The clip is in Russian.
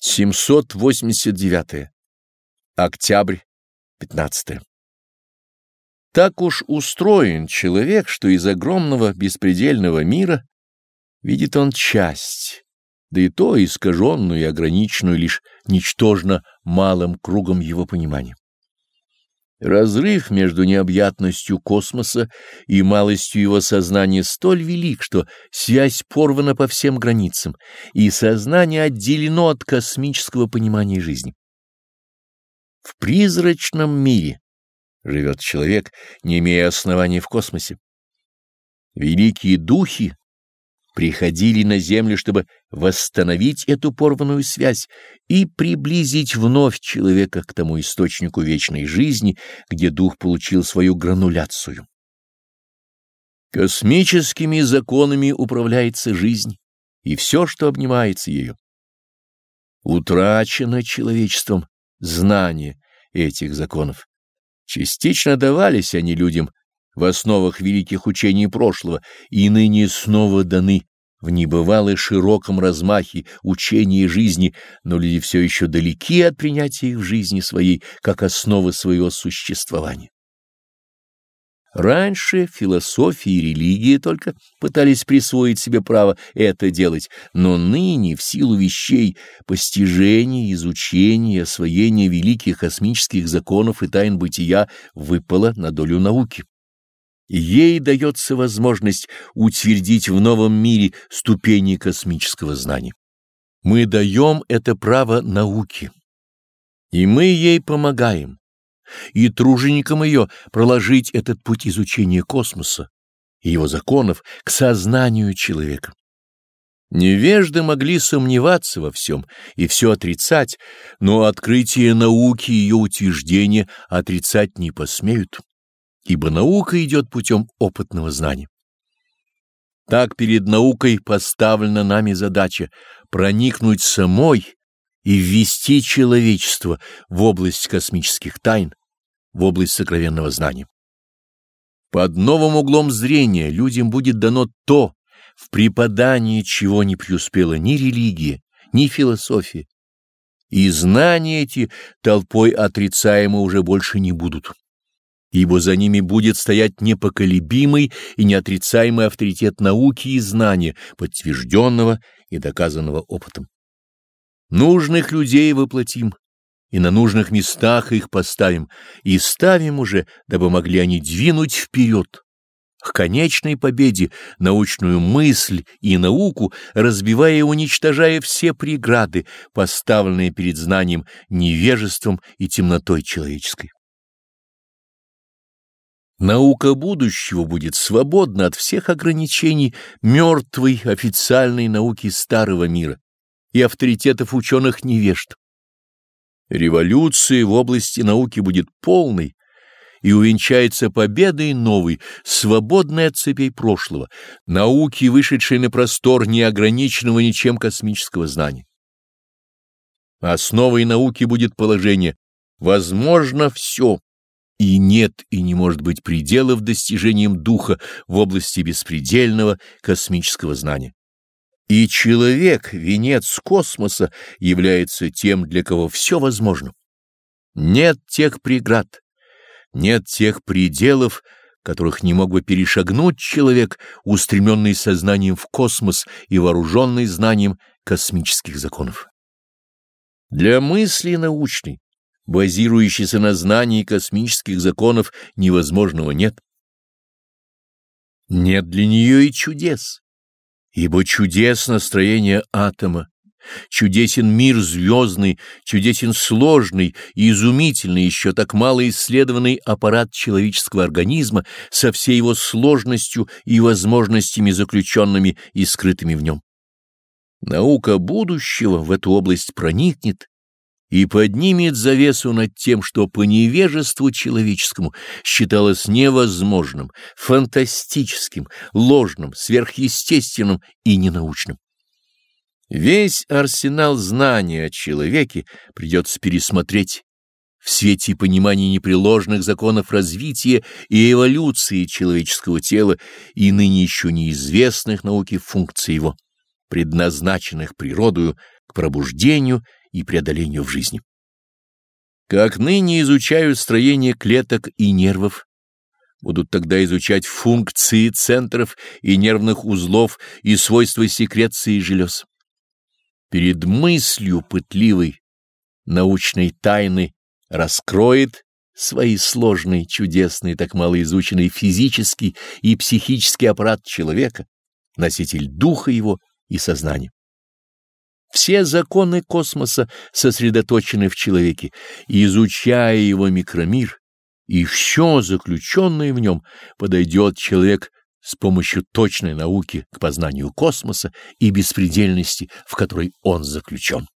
789. Октябрь, 15. Так уж устроен человек, что из огромного беспредельного мира видит он часть, да и то искаженную и ограниченную лишь ничтожно малым кругом его понимания. Разрыв между необъятностью космоса и малостью его сознания столь велик, что связь порвана по всем границам, и сознание отделено от космического понимания жизни. В призрачном мире живет человек, не имея оснований в космосе. Великие духи приходили на землю, чтобы восстановить эту порванную связь и приблизить вновь человека к тому источнику вечной жизни, где дух получил свою грануляцию. Космическими законами управляется жизнь и все, что обнимается ею. Утрачено человечеством знание этих законов. Частично давались они людям в основах великих учений прошлого и ныне снова даны в небывалой широком размахе учения жизни, но люди все еще далеки от принятия их в жизни своей как основы своего существования. Раньше философия и религия только пытались присвоить себе право это делать, но ныне в силу вещей постижения, изучения, освоения великих космических законов и тайн бытия выпало на долю науки. Ей дается возможность утвердить в новом мире ступени космического знания. Мы даем это право науке, и мы ей помогаем, и труженикам ее проложить этот путь изучения космоса и его законов к сознанию человека. Невежды могли сомневаться во всем и все отрицать, но открытие науки и ее утверждения отрицать не посмеют ибо наука идет путем опытного знания. Так перед наукой поставлена нами задача проникнуть самой и ввести человечество в область космических тайн, в область сокровенного знания. Под новым углом зрения людям будет дано то, в преподании чего не преуспела ни религия, ни философия, и знания эти толпой отрицаемы уже больше не будут ибо за ними будет стоять непоколебимый и неотрицаемый авторитет науки и знания, подтвержденного и доказанного опытом. Нужных людей воплотим, и на нужных местах их поставим, и ставим уже, дабы могли они двинуть вперед, к конечной победе научную мысль и науку, разбивая и уничтожая все преграды, поставленные перед знанием невежеством и темнотой человеческой. Наука будущего будет свободна от всех ограничений мертвой официальной науки старого мира и авторитетов ученых-невежд. Революция в области науки будет полной и увенчается победой новой, свободной от цепей прошлого, науки, вышедшей на простор неограниченного ничем космического знания. Основой науки будет положение «возможно все» И нет и не может быть пределов достижениям духа в области беспредельного космического знания. И человек, венец космоса, является тем, для кого все возможно. Нет тех преград, нет тех пределов, которых не мог бы перешагнуть человек, устремленный сознанием в космос и вооруженный знанием космических законов. Для мысли научной базирующийся на знании космических законов, невозможного нет. Нет для нее и чудес, ибо чудесно строение атома, чудесен мир звездный, чудесен сложный и изумительный еще так мало исследованный аппарат человеческого организма со всей его сложностью и возможностями заключенными и скрытыми в нем. Наука будущего в эту область проникнет и поднимет завесу над тем, что по невежеству человеческому считалось невозможным, фантастическим, ложным, сверхъестественным и ненаучным. Весь арсенал знаний о человеке придется пересмотреть в свете понимания непреложных законов развития и эволюции человеческого тела и ныне еще неизвестных науке функций его, предназначенных природою к пробуждению и преодолению в жизни. Как ныне изучают строение клеток и нервов, будут тогда изучать функции центров и нервных узлов и свойства секреции желез. Перед мыслью пытливой научной тайны раскроет свои сложные, чудесные, так малоизученный физический и психический аппарат человека, носитель духа его и сознания. Все законы космоса сосредоточены в человеке, изучая его микромир, и все заключенное в нем, подойдет человек с помощью точной науки к познанию космоса и беспредельности, в которой он заключен.